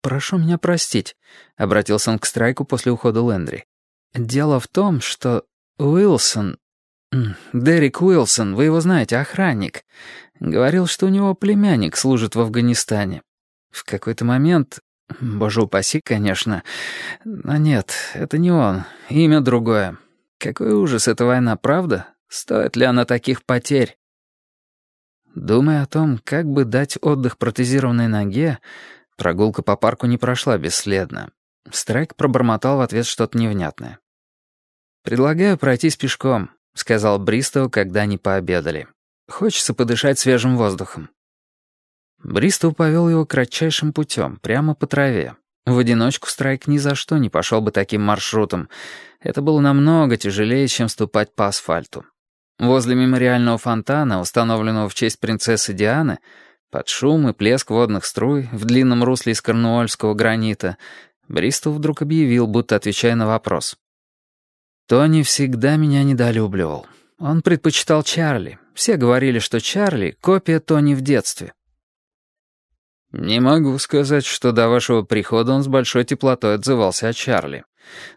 прошу меня простить», — обратился он к Страйку после ухода Лэндри. «Дело в том, что Уилсон, Дерек Уилсон, вы его знаете, охранник, говорил, что у него племянник служит в Афганистане. В какой-то момент, боже упаси, конечно, но нет, это не он, имя другое. Какой ужас эта война, правда? Стоит ли она таких потерь?» Думая о том, как бы дать отдых протезированной ноге, прогулка по парку не прошла бесследно. Страйк пробормотал в ответ что-то невнятное. «Предлагаю пройтись пешком», — сказал Бристоу, когда они пообедали. «Хочется подышать свежим воздухом». Бристоу повел его кратчайшим путем, прямо по траве. В одиночку Страйк ни за что не пошел бы таким маршрутом. Это было намного тяжелее, чем ступать по асфальту. Возле мемориального фонтана, установленного в честь принцессы Дианы, под шум и плеск водных струй в длинном русле из корнуольского гранита, Бристол вдруг объявил, будто отвечая на вопрос. «Тони всегда меня недолюбливал. Он предпочитал Чарли. Все говорили, что Чарли — копия Тони в детстве». «Не могу сказать, что до вашего прихода он с большой теплотой отзывался о Чарли.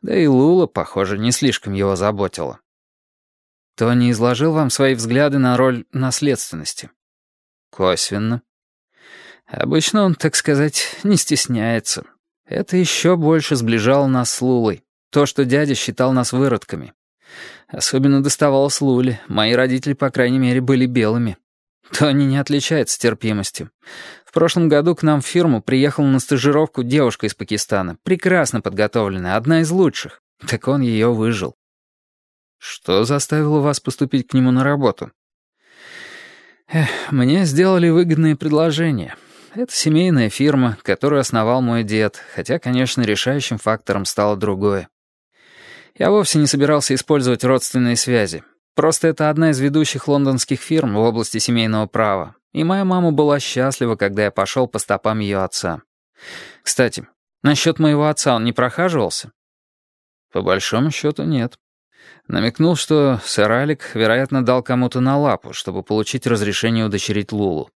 Да и Лула, похоже, не слишком его заботила. Тони изложил вам свои взгляды на роль наследственности. Косвенно. Обычно он, так сказать, не стесняется. Это еще больше сближало нас с Лулой. То, что дядя считал нас выродками. Особенно доставалось Луле. Мои родители, по крайней мере, были белыми. Тони не отличается терпимостью. В прошлом году к нам в фирму приехала на стажировку девушка из Пакистана, прекрасно подготовленная, одна из лучших. Так он ее выжил. Что заставило вас поступить к нему на работу? Эх, мне сделали выгодное предложение. Это семейная фирма, которую основал мой дед, хотя, конечно, решающим фактором стало другое. Я вовсе не собирался использовать родственные связи. Просто это одна из ведущих лондонских фирм в области семейного права, и моя мама была счастлива, когда я пошел по стопам ее отца. Кстати, насчет моего отца он не прохаживался? По большому счету, нет. Намекнул, что сэр Алик, вероятно, дал кому-то на лапу, чтобы получить разрешение удочерить Лулу.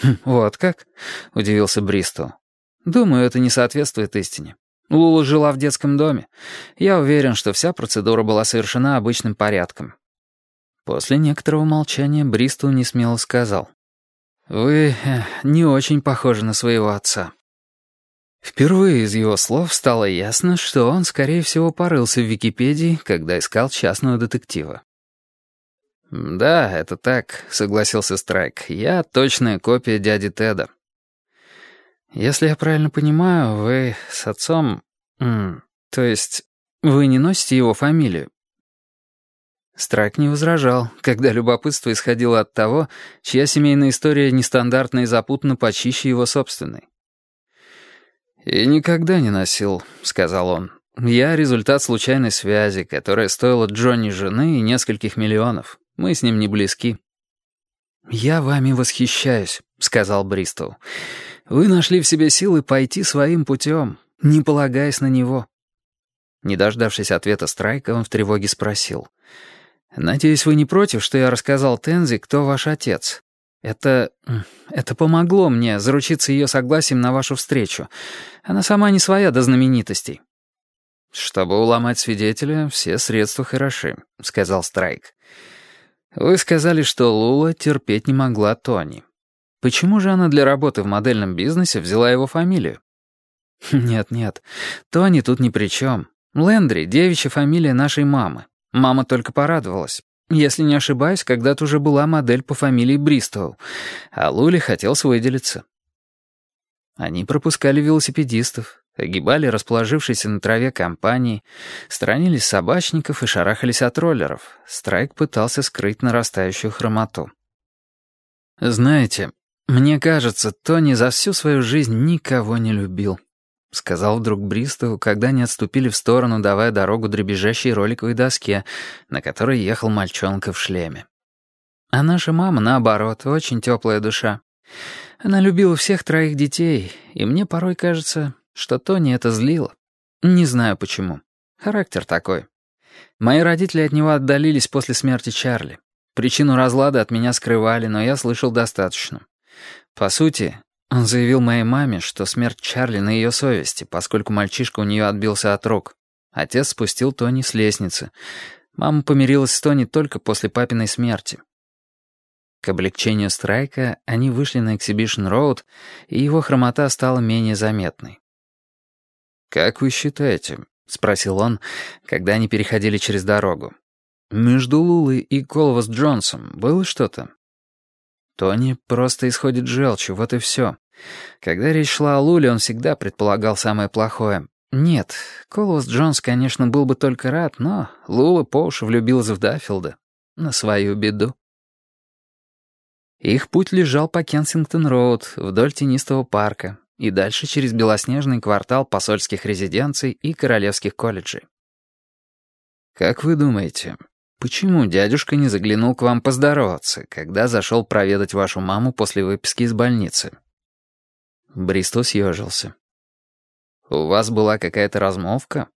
«Хм, «Вот как?» — удивился Бристол. «Думаю, это не соответствует истине. Лула жила в детском доме. Я уверен, что вся процедура была совершена обычным порядком». После некоторого молчания Бристол несмело сказал. «Вы э, не очень похожи на своего отца». Впервые из его слов стало ясно, что он, скорее всего, порылся в Википедии, когда искал частного детектива. «Да, это так», — согласился Страйк. «Я точная копия дяди Теда». «Если я правильно понимаю, вы с отцом... то есть вы не носите его фамилию?» Страйк не возражал, когда любопытство исходило от того, чья семейная история нестандартна и запутана почище его собственной. «И никогда не носил», — сказал он. «Я результат случайной связи, которая стоила Джонни жены и нескольких миллионов. Мы с ним не близки». «Я вами восхищаюсь», — сказал Бристоу. «Вы нашли в себе силы пойти своим путем, не полагаясь на него». Не дождавшись ответа Страйка, он в тревоге спросил. «Надеюсь, вы не против, что я рассказал Тензи, кто ваш отец?» Это... это помогло мне заручиться ее согласием на вашу встречу. Она сама не своя до знаменитостей». «Чтобы уломать свидетеля, все средства хороши», — сказал Страйк. «Вы сказали, что Лула терпеть не могла Тони. Почему же она для работы в модельном бизнесе взяла его фамилию?» «Нет-нет, Тони тут ни при чем. Лендри — девичья фамилия нашей мамы. Мама только порадовалась. Если не ошибаюсь, когда-то уже была модель по фамилии Бристоу, а Лули хотел выделиться. Они пропускали велосипедистов, огибали расположившиеся на траве компании, сторонились собачников и шарахались от роллеров. Страйк пытался скрыть нарастающую хромоту. «Знаете, мне кажется, Тони за всю свою жизнь никого не любил». — сказал вдруг Бристоу, когда они отступили в сторону, давая дорогу дребезжащей роликовой доске, на которой ехал мальчонка в шлеме. А наша мама, наоборот, очень теплая душа. Она любила всех троих детей, и мне порой кажется, что Тони это злило. Не знаю почему. Характер такой. Мои родители от него отдалились после смерти Чарли. Причину разлада от меня скрывали, но я слышал достаточно. По сути, Он заявил моей маме, что смерть Чарли на ее совести, поскольку мальчишка у нее отбился от рук. Отец спустил Тони с лестницы. Мама помирилась с Тони только после папиной смерти. К облегчению Страйка они вышли на Эксибишн Роуд, и его хромота стала менее заметной. «Как вы считаете?» — спросил он, когда они переходили через дорогу. «Между Лулой и Колвас Джонсом было что-то?» Тони просто исходит желчью, вот и все. Когда речь шла о Луле, он всегда предполагал самое плохое. Нет, Колвас Джонс, конечно, был бы только рад, но Лула по уши влюбилась в Даффилда. На свою беду. Их путь лежал по Кенсингтон-Роуд, вдоль тенистого парка, и дальше через белоснежный квартал посольских резиденций и королевских колледжей. «Как вы думаете, почему дядюшка не заглянул к вам поздороваться, когда зашел проведать вашу маму после выписки из больницы?» Бристол съежился. «У вас была какая-то размовка?»